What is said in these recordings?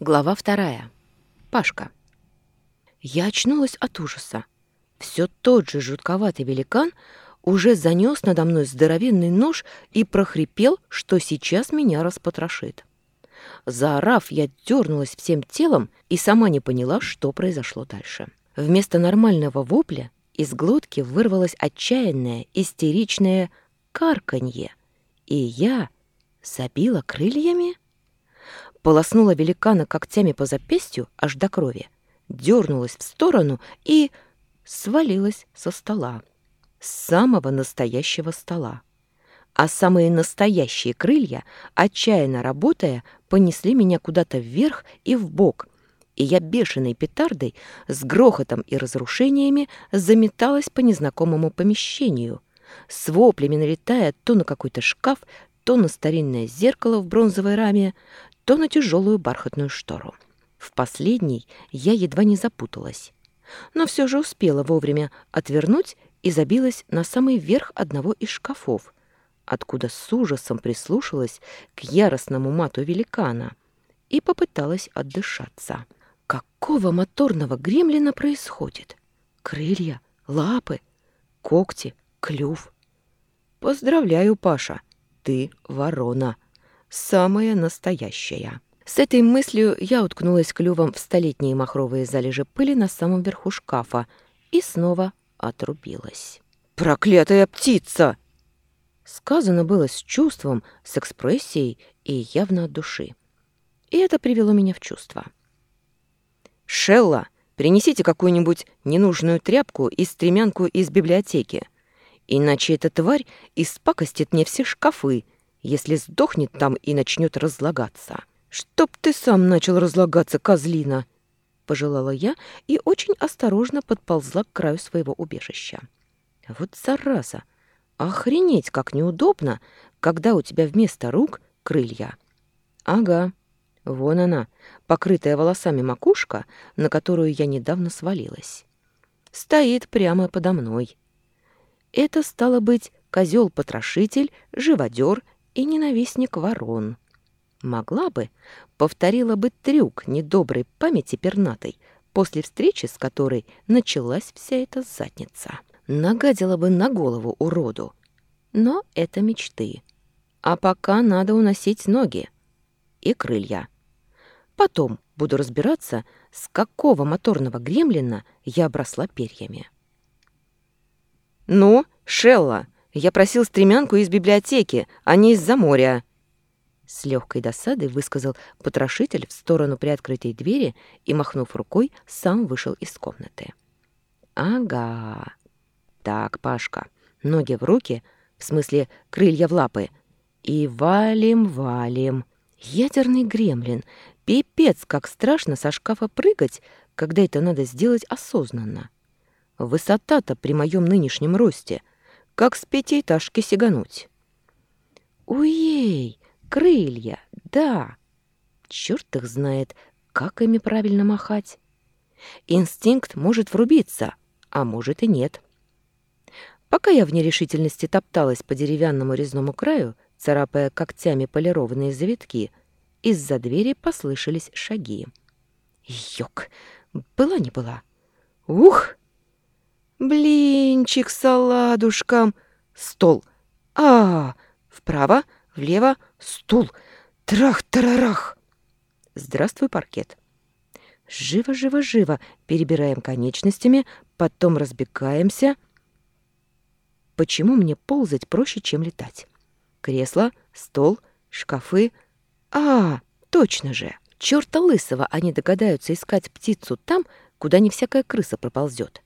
Глава вторая. Пашка. Я очнулась от ужаса. Все тот же жутковатый великан уже занес надо мной здоровенный нож и прохрипел, что сейчас меня распотрошит. Заорав, я дернулась всем телом и сама не поняла, что произошло дальше. Вместо нормального вопля из глотки вырвалось отчаянное, истеричное карканье, и я забила крыльями? Полоснула великана когтями по запястью аж до крови, дернулась в сторону и свалилась со стола. С самого настоящего стола. А самые настоящие крылья, отчаянно работая, понесли меня куда-то вверх и вбок, и я бешеной петардой с грохотом и разрушениями заметалась по незнакомому помещению, с воплями налетая то на какой-то шкаф, то на старинное зеркало в бронзовой раме, то на тяжелую бархатную штору. В последней я едва не запуталась, но все же успела вовремя отвернуть и забилась на самый верх одного из шкафов, откуда с ужасом прислушалась к яростному мату великана и попыталась отдышаться. Какого моторного гремлина происходит? Крылья, лапы, когти, клюв. Поздравляю, Паша, ты ворона самая настоящая. С этой мыслью я уткнулась клювом в столетние махровые залежи пыли на самом верху шкафа и снова отрубилась. «Проклятая птица!» Сказано было с чувством, с экспрессией и явно от души. И это привело меня в чувство. «Шелла, принесите какую-нибудь ненужную тряпку и стремянку из библиотеки, иначе эта тварь испакостит мне все шкафы если сдохнет там и начнет разлагаться. «Чтоб ты сам начал разлагаться, козлина!» — пожелала я и очень осторожно подползла к краю своего убежища. «Вот зараза! Охренеть, как неудобно, когда у тебя вместо рук крылья!» «Ага, вон она, покрытая волосами макушка, на которую я недавно свалилась. Стоит прямо подо мной. Это стало быть козел-потрошитель, живодер и ненавистник ворон. Могла бы, повторила бы трюк недоброй памяти пернатой, после встречи с которой началась вся эта задница. Нагадила бы на голову уроду. Но это мечты. А пока надо уносить ноги и крылья. Потом буду разбираться, с какого моторного гремлина я обросла перьями. «Ну, Шелла, я просил стремянку из библиотеки, а не из-за моря». С легкой досадой высказал потрошитель в сторону приоткрытой двери и, махнув рукой, сам вышел из комнаты. «Ага. Так, Пашка, ноги в руки, в смысле крылья в лапы, и валим, валим. Ядерный гремлин. Пипец, как страшно со шкафа прыгать, когда это надо сделать осознанно. Высота-то при моем нынешнем росте — как с пятиэтажки сигануть. Уей, крылья, да. Черт их знает, как ими правильно махать. Инстинкт может врубиться, а может и нет. Пока я в нерешительности топталась по деревянному резному краю, царапая когтями полированные завитки, из-за двери послышались шаги. Ёк, была не была. Ух! Блинчик с оладушком. Стол. А, вправо, влево, стул. Трах-тарарах. Здравствуй, паркет. Живо, живо, живо. Перебираем конечностями, потом разбегаемся. Почему мне ползать проще, чем летать? Кресло, стол, шкафы. А, точно же. Чёрта лысого они догадаются искать птицу там, куда не всякая крыса проползет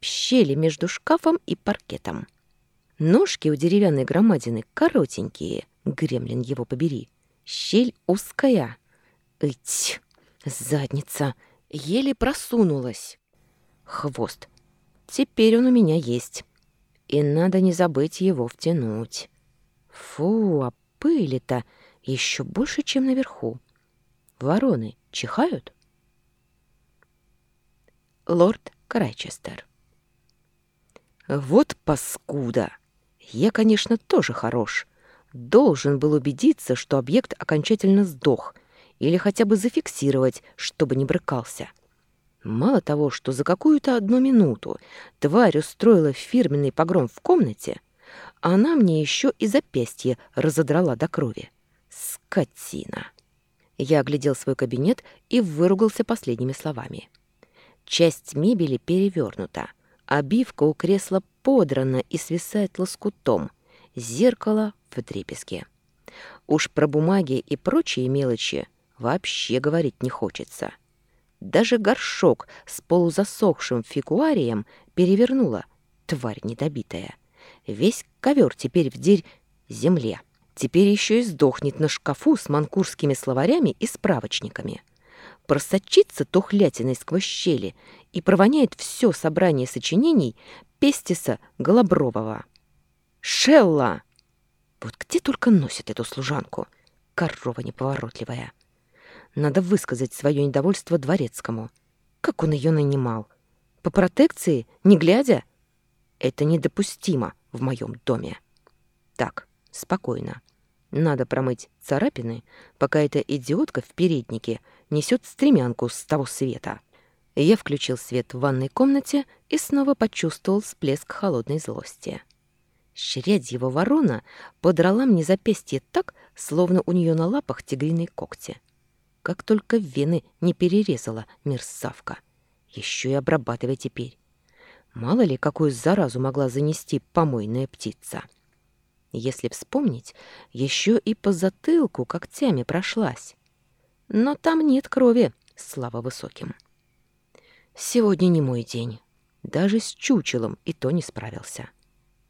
щели между шкафом и паркетом. Ножки у деревянной громадины коротенькие, гремлин его побери. Щель узкая. Ить, задница, еле просунулась. Хвост. Теперь он у меня есть. И надо не забыть его втянуть. Фу, а пыли-то еще больше, чем наверху. Вороны чихают? Лорд Крайчестер вот паскуда! Я, конечно, тоже хорош. Должен был убедиться, что объект окончательно сдох, или хотя бы зафиксировать, чтобы не брыкался. Мало того, что за какую-то одну минуту тварь устроила фирменный погром в комнате, она мне еще и запястье разодрала до крови. Скотина! Я оглядел свой кабинет и выругался последними словами. Часть мебели перевернута, обивка у кресла подрана и свисает лоскутом, зеркало в трепеске. Уж про бумаги и прочие мелочи вообще говорить не хочется. Даже горшок с полузасохшим фикуарием перевернула, тварь недобитая. Весь ковер теперь в дерь земле. Теперь еще и сдохнет на шкафу с манкурскими словарями и справочниками. Просочится тухлятиной сквозь щели и провоняет все собрание сочинений Пестиса Голобрового. «Шелла!» Вот где только носит эту служанку, корова неповоротливая. Надо высказать свое недовольство дворецкому. Как он ее нанимал? По протекции, не глядя? Это недопустимо в моем доме. Так, спокойно. Надо промыть царапины, пока эта идиотка в переднике несет стремянку с того света. Я включил свет в ванной комнате и снова почувствовал всплеск холодной злости. его ворона подрала мне запястье так, словно у нее на лапах тигриные когти. Как только вены не перерезала мерзавка. Еще и обрабатывай теперь. Мало ли, какую заразу могла занести помойная птица. Если вспомнить, еще и по затылку когтями прошлась. Но там нет крови, слава высоким. Сегодня не мой день. Даже с чучелом и то не справился.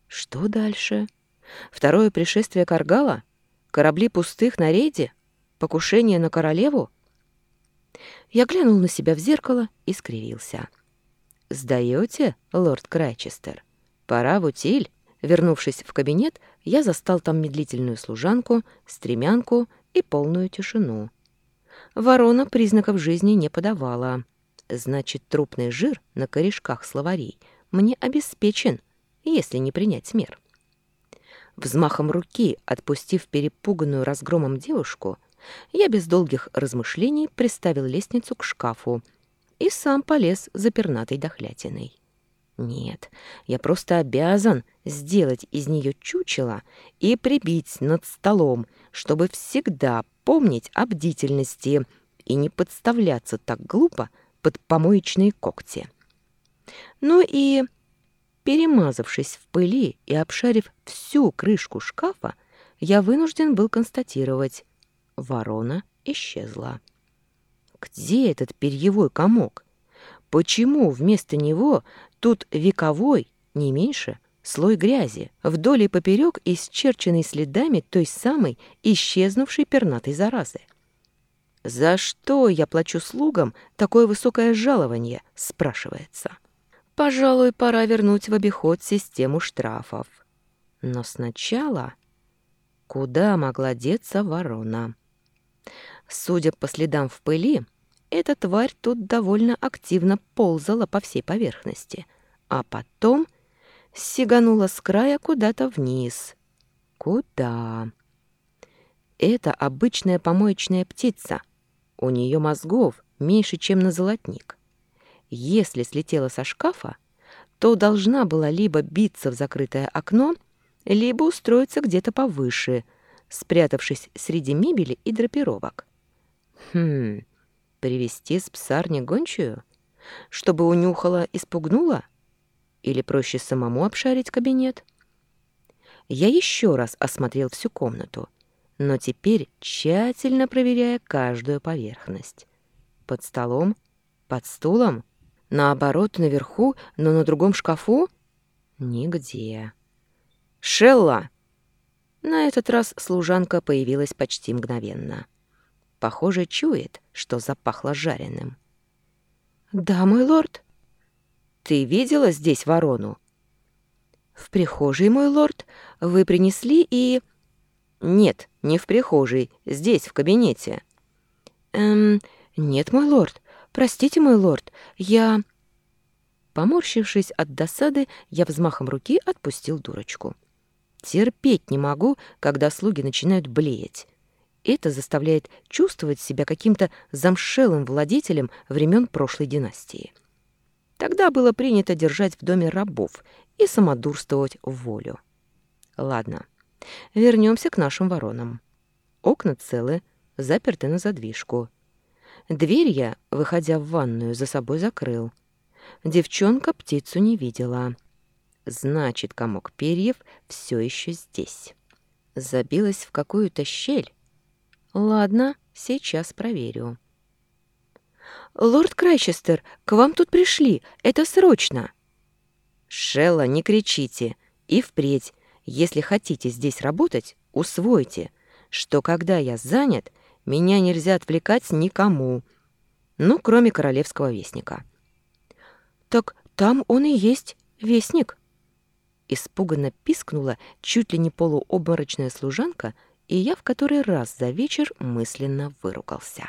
Что дальше? Второе пришествие Каргала? Корабли пустых на рейде? Покушение на королеву? Я глянул на себя в зеркало и скривился. «Сдаете, лорд Крайчестер? Пора в утиль». Вернувшись в кабинет, я застал там медлительную служанку, стремянку и полную тишину. Ворона признаков жизни не подавала. Значит, трупный жир на корешках словарей мне обеспечен, если не принять мер. Взмахом руки, отпустив перепуганную разгромом девушку, я без долгих размышлений приставил лестницу к шкафу и сам полез за пернатой дохлятиной. Нет, я просто обязан сделать из нее чучело и прибить над столом, чтобы всегда помнить о бдительности и не подставляться так глупо под помоечные когти. Ну и, перемазавшись в пыли и обшарив всю крышку шкафа, я вынужден был констатировать, ворона исчезла. Где этот перьевой комок? Почему вместо него тут вековой, не меньше, слой грязи, вдоль и поперек исчерченный следами той самой исчезнувшей пернатой заразы? «За что я плачу слугам такое высокое жалование?» — спрашивается. «Пожалуй, пора вернуть в обиход систему штрафов. Но сначала...» Куда могла деться ворона? Судя по следам в пыли, эта тварь тут довольно активно ползала по всей поверхности, а потом сиганула с края куда-то вниз. Куда? Это обычная помоечная птица. У нее мозгов меньше, чем на золотник. Если слетела со шкафа, то должна была либо биться в закрытое окно, либо устроиться где-то повыше, спрятавшись среди мебели и драпировок. Хм, привести с псарни гончую? Чтобы унюхала и спугнула? Или проще самому обшарить кабинет? Я еще раз осмотрел всю комнату, но теперь тщательно проверяя каждую поверхность. Под столом, под стулом, наоборот, наверху, но на другом шкафу? Нигде. «Шелла!» На этот раз служанка появилась почти мгновенно. Похоже, чует, что запахло жареным. «Да, мой лорд». «Ты видела здесь ворону?» «В прихожей, мой лорд, вы принесли и...» «Нет, не в прихожей, здесь, в кабинете». «Эм, нет, мой лорд, простите, мой лорд, я...» Поморщившись от досады, я взмахом руки отпустил дурочку. Терпеть не могу, когда слуги начинают блеять Это заставляет чувствовать себя каким-то замшелым владетелем времен прошлой династии. Тогда было принято держать в доме рабов и самодурствовать в волю. Ладно, вернемся к нашим воронам. Окна целы, заперты на задвижку. Дверь я, выходя в ванную, за собой закрыл. Девчонка птицу не видела. Значит, комок перьев все еще здесь. Забилась в какую-то щель. Ладно, сейчас проверю. «Лорд Крайчестер, к вам тут пришли. Это срочно!» «Шелла, не кричите. И впредь, если хотите здесь работать, усвойте, что когда я занят, меня нельзя отвлекать никому, ну, кроме королевского вестника». «Так там он и есть, вестник!» Испуганно пискнула чуть ли не полуобморочная служанка, и я в который раз за вечер мысленно выругался.